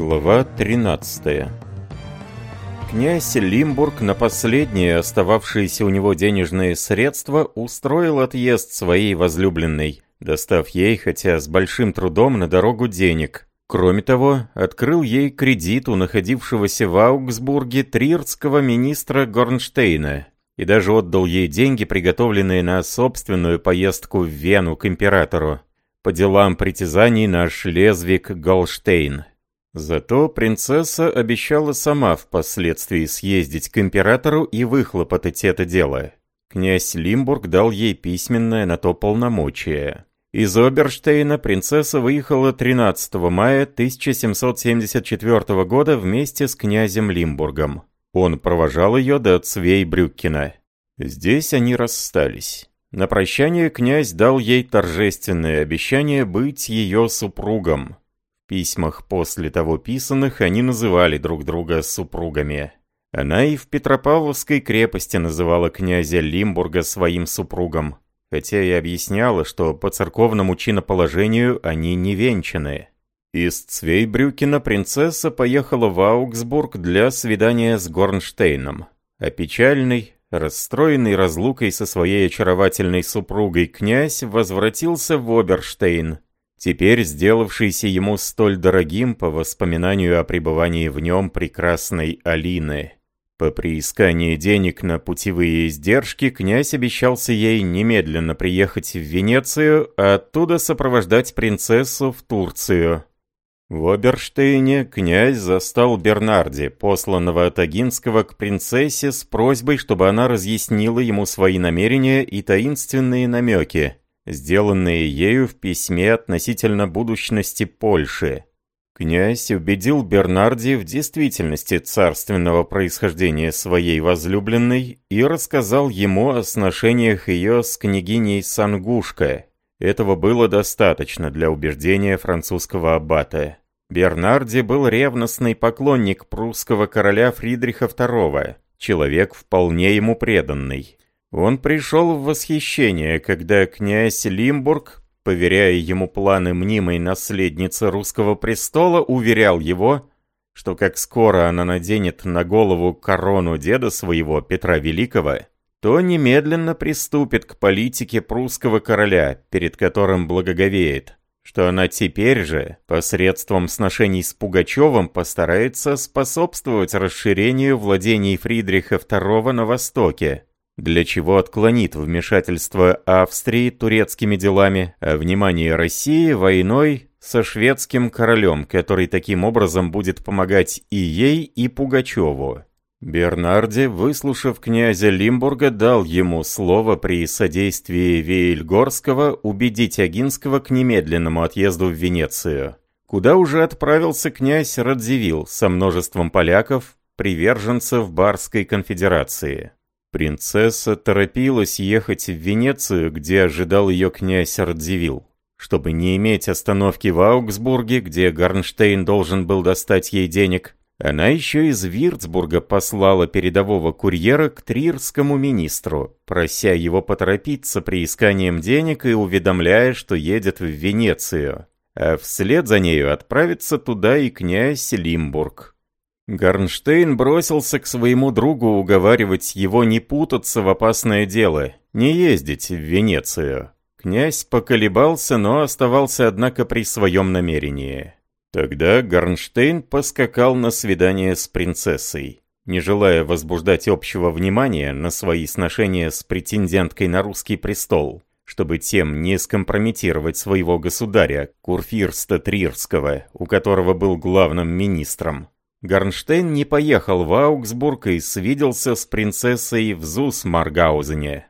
Глава 13 Князь Лимбург на последние остававшиеся у него денежные средства устроил отъезд своей возлюбленной, достав ей, хотя с большим трудом, на дорогу денег. Кроме того, открыл ей кредит у находившегося в Аугсбурге трирского министра Горнштейна и даже отдал ей деньги, приготовленные на собственную поездку в Вену к императору по делам притязаний на Шлезвиг-Голштейн. Зато принцесса обещала сама впоследствии съездить к императору и выхлопотать это дело. Князь Лимбург дал ей письменное на то полномочие. Из Оберштейна принцесса выехала 13 мая 1774 года вместе с князем Лимбургом. Он провожал ее до Цвейбрюккена. Здесь они расстались. На прощание князь дал ей торжественное обещание быть ее супругом письмах после того писанных они называли друг друга супругами. Она и в Петропавловской крепости называла князя Лимбурга своим супругом, хотя и объясняла, что по церковному чиноположению они не венчаны. Из Цвейбрюкена принцесса поехала в Аугсбург для свидания с Горнштейном. А печальный, расстроенный разлукой со своей очаровательной супругой князь возвратился в Оберштейн, теперь сделавшийся ему столь дорогим по воспоминанию о пребывании в нем прекрасной Алины. По приискании денег на путевые издержки князь обещался ей немедленно приехать в Венецию, а оттуда сопровождать принцессу в Турцию. В Оберштейне князь застал Бернарди, посланного от Агинского к принцессе с просьбой, чтобы она разъяснила ему свои намерения и таинственные намеки, сделанные ею в письме относительно будущности Польши. Князь убедил Бернарди в действительности царственного происхождения своей возлюбленной и рассказал ему о сношениях ее с княгиней Сангушка. Этого было достаточно для убеждения французского аббата. Бернарди был ревностный поклонник прусского короля Фридриха II, человек вполне ему преданный. Он пришел в восхищение, когда князь Лимбург, поверяя ему планы мнимой наследницы русского престола, уверял его, что как скоро она наденет на голову корону деда своего Петра Великого, то немедленно приступит к политике прусского короля, перед которым благоговеет, что она теперь же, посредством сношений с Пугачевым, постарается способствовать расширению владений Фридриха II на Востоке, для чего отклонит вмешательство Австрии турецкими делами, а внимание России войной со шведским королем, который таким образом будет помогать и ей, и Пугачеву. Бернарди, выслушав князя Лимбурга, дал ему слово при содействии Вейльгорского убедить Агинского к немедленному отъезду в Венецию, куда уже отправился князь Радзивилл со множеством поляков, приверженцев Барской конфедерации. Принцесса торопилась ехать в Венецию, где ожидал ее князь Радзивилл. Чтобы не иметь остановки в Аугсбурге, где Гарнштейн должен был достать ей денег, она еще из Вирцбурга послала передового курьера к трирскому министру, прося его поторопиться при исканием денег и уведомляя, что едет в Венецию. А вслед за нею отправится туда и князь Лимбург. Гарнштейн бросился к своему другу уговаривать его не путаться в опасное дело, не ездить в Венецию. Князь поколебался, но оставался, однако, при своем намерении. Тогда Гарнштейн поскакал на свидание с принцессой. Не желая возбуждать общего внимания на свои сношения с претенденткой на русский престол, чтобы тем не скомпрометировать своего государя, Курфирста Трирского, у которого был главным министром, Гарнштейн не поехал в Аугсбург и свиделся с принцессой в Зус-Маргаузене.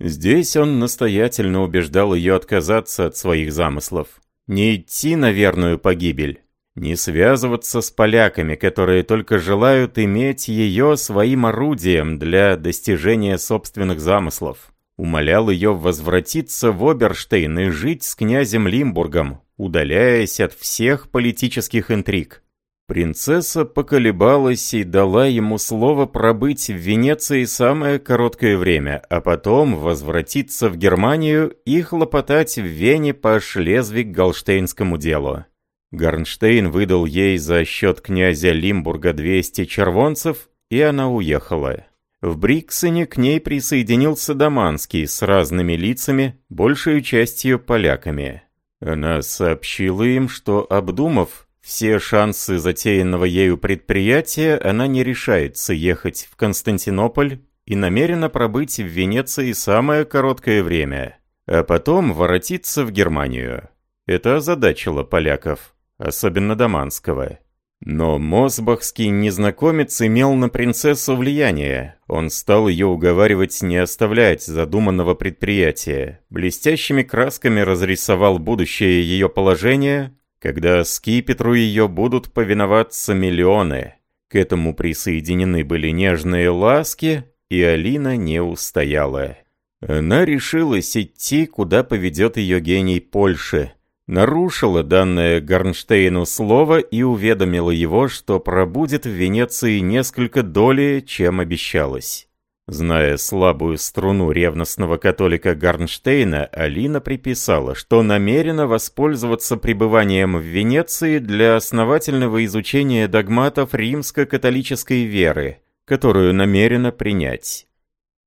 Здесь он настоятельно убеждал ее отказаться от своих замыслов, не идти на верную погибель, не связываться с поляками, которые только желают иметь ее своим орудием для достижения собственных замыслов. Умолял ее возвратиться в Оберштейн и жить с князем Лимбургом, удаляясь от всех политических интриг. Принцесса поколебалась и дала ему слово пробыть в Венеции самое короткое время, а потом возвратиться в Германию и хлопотать в Вене по Шлезвиг-Голштейнскому делу. Гарнштейн выдал ей за счет князя Лимбурга 200 червонцев, и она уехала. В Бриксене к ней присоединился Даманский с разными лицами, большей частью поляками. Она сообщила им, что, обдумав все шансы затеянного ею предприятия, она не решается ехать в Константинополь и намерена пробыть в Венеции самое короткое время, а потом воротиться в Германию. Это озадачило поляков, особенно Даманского. Но Мосбахский незнакомец имел на принцессу влияние. Он стал ее уговаривать не оставлять задуманного предприятия. Блестящими красками разрисовал будущее ее положение, когда скипетру ее будут повиноваться миллионы. К этому присоединены были нежные ласки, и Алина не устояла. Она решилась идти, куда поведет ее гений Польши. Нарушила данное Гарнштейну слово и уведомила его, что пробудет в Венеции несколько долее, чем обещалось. Зная слабую струну ревностного католика Гарнштейна, Алина приписала, что намерена воспользоваться пребыванием в Венеции для основательного изучения догматов римско-католической веры, которую намерена принять.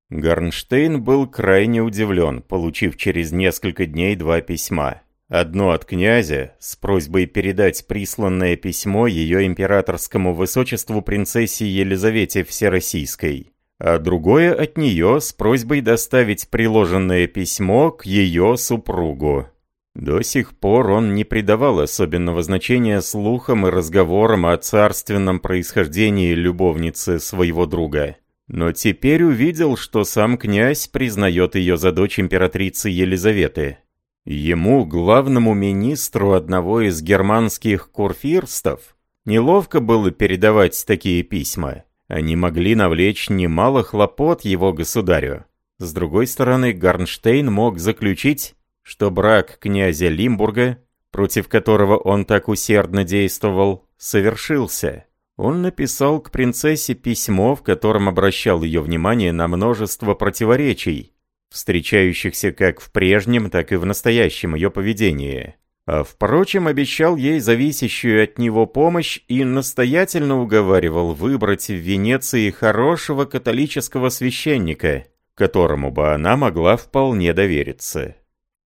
Гарнштейн был крайне удивлен, получив через несколько дней два письма. Одно от князя с просьбой передать присланное письмо ее императорскому высочеству принцессе Елизавете Всероссийской а другое от нее с просьбой доставить приложенное письмо к ее супругу. До сих пор он не придавал особенного значения слухам и разговорам о царственном происхождении любовницы своего друга. Но теперь увидел, что сам князь признает ее за дочь императрицы Елизаветы. Ему, главному министру одного из германских курфирстов, неловко было передавать такие письма. Они могли навлечь немало хлопот его государю. С другой стороны, Гарнштейн мог заключить, что брак князя Лимбурга, против которого он так усердно действовал, совершился. Он написал к принцессе письмо, в котором обращал ее внимание на множество противоречий, встречающихся как в прежнем, так и в настоящем ее поведении. А впрочем, обещал ей зависящую от него помощь и настоятельно уговаривал выбрать в Венеции хорошего католического священника, которому бы она могла вполне довериться.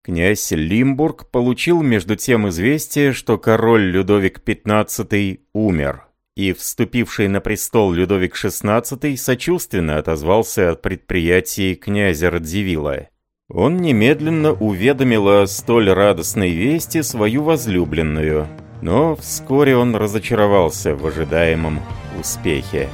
Князь Лимбург получил между тем известие, что король Людовик XV умер, и вступивший на престол Людовик XVI сочувственно отозвался от предприятий князя Радзивилла. Он немедленно уведомил о столь радостной вести свою возлюбленную, но вскоре он разочаровался в ожидаемом успехе.